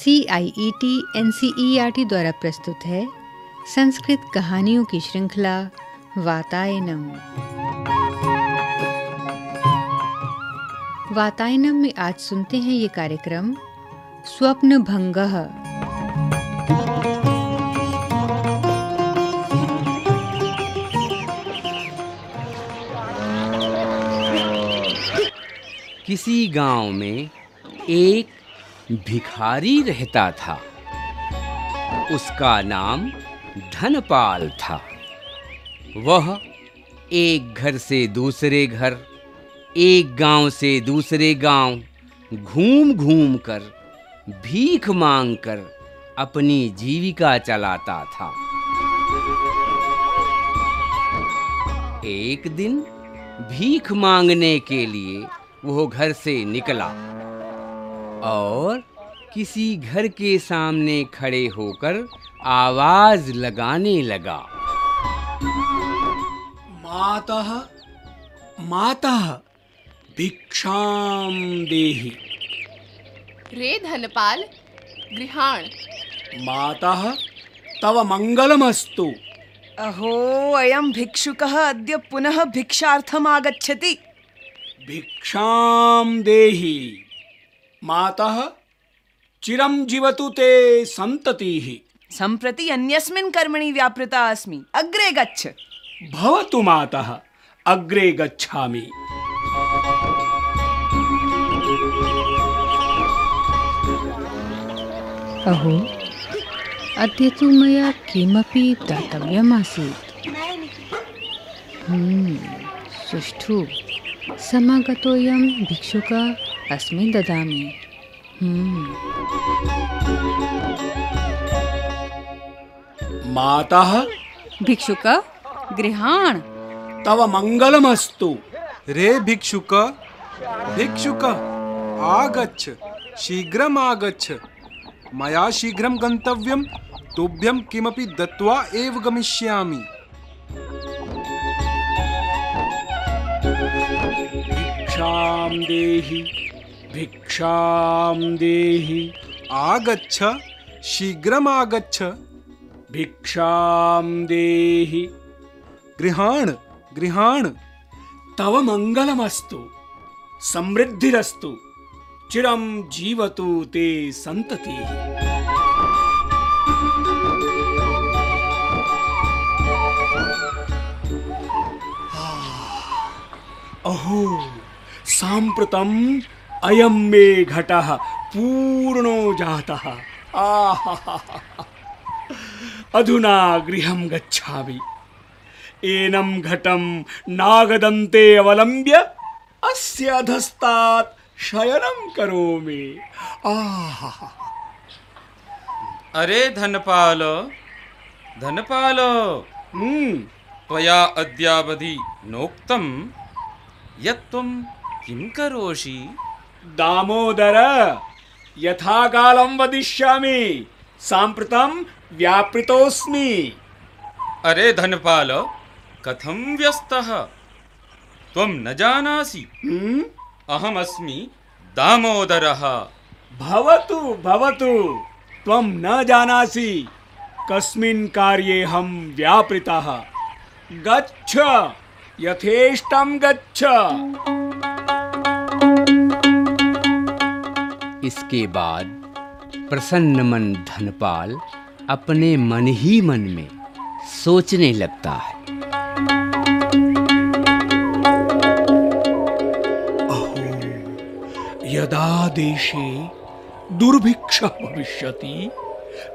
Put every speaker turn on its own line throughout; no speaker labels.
C I E T N C E R T द्वारा प्रस्तुत है संस्कृत कहानियों की श्रृंखला वातायनम। वातायनम में आज सुनते हैं ये कार्यक्रम स्वप्न भंगः
किसी गाँव में एक भिखारी रहता था। उसका नाम धनपाल था। वह एक घर से दूसरे घर, एक गाँव से दूसरे गाँव घूम घूम कर भीख मांग कर अपनी जीविका चलाता था। एक दिन भीख मांगने के लिए वो घर से निकला। और किसी घर के सामने खड़े होकर आवाज़ लगाने लगा।
मातः मातः भिक्षां देहि।
रे धनपाल गृहाण।
मातः तव मङ्गलमस्तु
अहो अयम भिक्षुकः अद्य पुनः भिक्षार्थम् आगच्छति
भिक्षां देहि। मातः चिरं जीवतु ते सन्ततिः।
सम्प्रति अन्यस्मिन् कर्मणि व्यापृता अस्मि। अग्रे गच्छ।
भवतु मातः अग्रे गच्छामि।
अहो अद्य तु मया किमपि दातव्यमासीत्। हम्म, सुष्ठु। समागतोऽयं भिक्षुकः अस्मै ददामि
मातः?
भिक्षुक गृहाण।
तव मङ्गलमस्तु
रे भिक्षुक। भिक्षुक आगच्छ शीघ्रम् आगच्छ मया शीघ्रं गन्तव्यं तुभ्यं किमपि दत्वा एव गमिष्यामि।
भिक्षां देहि। भिक्षां देहि।
आगच्छ शीघ्रम् आगच्छ
भिक्षां देहि।
गृहाण गृहाण।
तव मङ्गलमस्तु समृद्धिरस्तु चिरं जीवतु ते सन्ततिः। अहो साम्प्रतम् अयं मे घटः पूर्णो जातः। अधुना गृहं गच्छामि। एनं घटं नागदन्ते अवलम्ब्य अस्य अधस्तात् शयनं करोमि। आहा
अरे धनपाल धनपाल।
हम्म।
त्वया अद्यावधि नोक्तं। यत् त्वं किं करोषि?
दामोदर यथा कालं वदिष्यामि। साम्प्रतं व्यापृतोऽस्मि।
अरे धनपाल कथं व्यस्तः? त्वं न जानासि।
हम्म?
अहमस्मि दामोदरः।
भवतु भवतु। त्वं न जानासि। कस्मिन् कार्येऽहं व्यापृतः। गच्छ यथेष्टं गच्छ।
इसके बाद प्रसन्न मन धनपाल अपने मन ही मन में सोचने लगता है।
यदा देशे दुर्भिक्षः भविष्यति,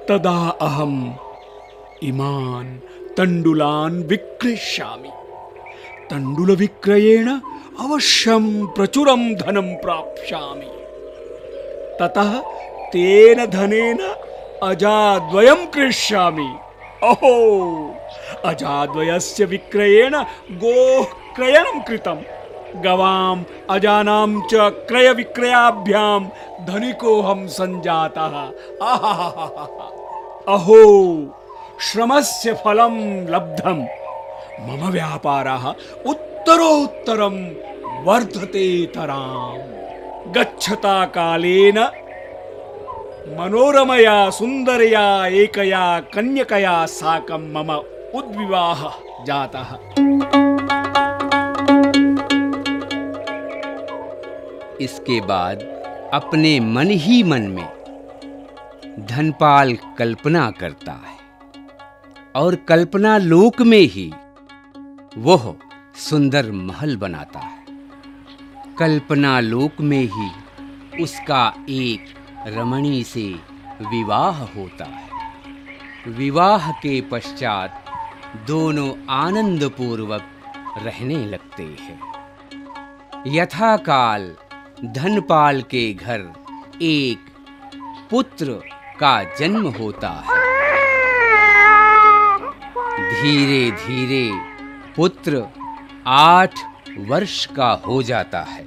तदा अहम् इमान् तण्डुलान् विक्रेष्यामि। तण्डुलविक्रयेण अवश्यं प्रचुरं धनं प्राप्स्यामि। ततः तेन धनेन अजाद्वयं क्रेष्यामि अहो! अजाद्वयस्य विक्रयेण गोः क्रयणं कृतं गवाम्, अजानां च क्रयविक्रयाभ्यां धनिकोऽहं सञ्जातः। अहो! श्रमस्य फलं लब्धं मम व्यापारः उत्तरोत्तरं वर्धते तराम्। गच्छता कालेन मनोरमया, सुन्दरया, एकया, कन्यकया साकं मम उद्विवाहः जातः।
इसके बाद अपने मन ही मन में धनपाल कल्पना करता है और कल्पना लोक में ही वह सुंदर महल बनाता है। कल्पना लोक में ही उसका एक रमणी से विवाह होता है। विवाह के पश्चात दोनों आनंद पूर्वक रहने लगते हैं। यथाकाल धनपाल के घर एक पुत्र का जन्म होता है। धीरे धीरे पुत्र आठ वर्ष का हो जाता है।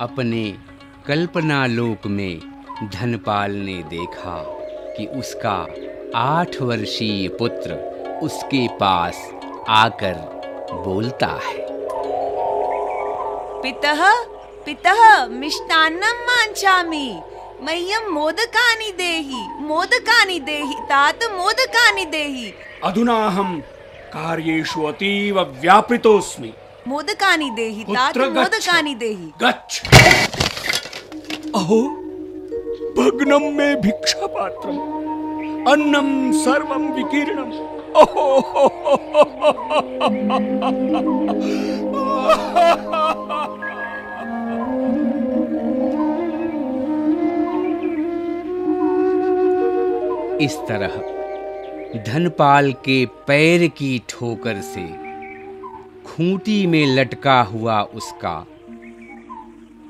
अपने कल्पना लोक में धनपाल ने देखा कि उसका आठ वर्षीय पुत्र उसके पास आकर बोलता है।
पितः पितः मिष्टान्नं वाञ्छामि मह्यं मोदकानि देहि मोदकानि देहि तात मोदकानि देहि।
अधुनाहं कार्येषु अतीव व्यापृतोऽस्मि।
मोदकानि देहि तात
पुत्र गच्छ।
मोदकानि देहि।
गच्छ। अहो भग्नं मे भिक्षापात्रम् अन्नं सर्वं विकीर्णम्। अहो
इस तरह धनपाल के पैर की ठोकर से खूंटी में लटका हुआ उसका,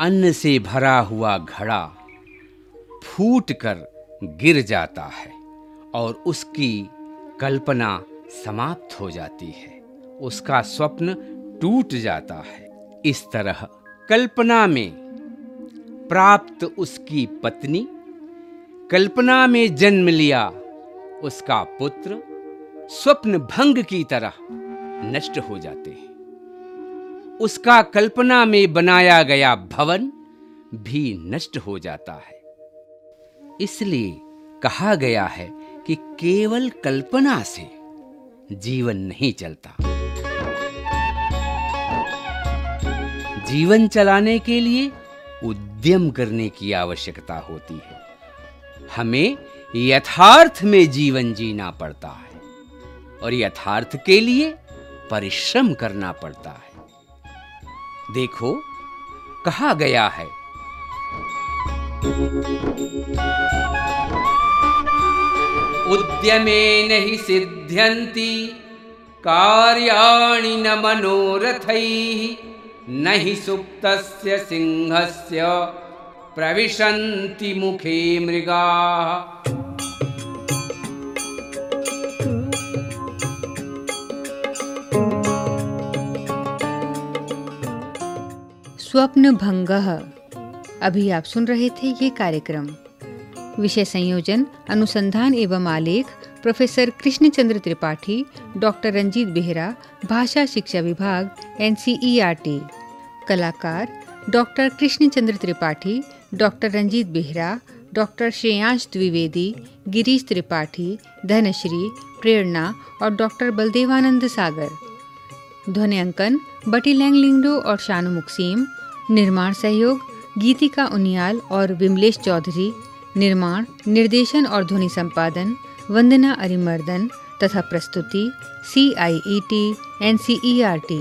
अन्न से भरा हुआ घड़ा फूट कर गिर जाता है और उसकी कल्पना समाप्त हो जाती है। उसका स्वप्न टूट जाता है। इस तरह कल्पना में प्राप्त उसकी पत्नी, कल्पना में जन्म लिया उसका पुत्र, स्वप्न भंग की तरह नष्ट हो जाते हैं। उसका कल्पना में बनाया गया भवन भी नष्ट हो जाता है। इसलिए कहा गया है कि केवल कल्पना से जीवन नहीं चलता। जीवन चलाने के लिए उद्यम करने की आवश्यकता होती है। हमें यथार्थ में जीवन जीना पड़ता है और यथार्थ के लिए परिश्रम करना पड़ता है। देखो, कहा गया है। उद्यमेन हि सिद्ध्यन्ति, कार्याणि न मनोरथैः न हि सुप्तस्य सिंहस्य प्रविशन्ति मुखे मृगाः।
स्वप्न भंग अभी आप सुन रहे थे ये कार्यक्रम। विषय संयोजन, अनुसंधान एवं आलेख, प्रोफेसर कृष्णचंद्र त्रिपाठी, डॉक्टर रंजीत बेहरा, भाषा शिक्षा विभाग, एन कलाकार, doctor Krishnachandra Tripathi, doctor Ranjit Behera, doctor Shreyansh Dwivedi, Girish Tripathi, Dhanashree, Prerna और डॉक्टर बलदेवानंद सागर। ध्वनि अंकन, बटी लैंग लिंगडो और शानु मुक्सीम। निर्माण सहयोग, गीतिका उनियाल और विमलेश चौधरी, निर्माण, निर्देशन और ध्वनि संपादन, वंदना अरिमर्दन तथा प्रस्तुति C I E T N C E R T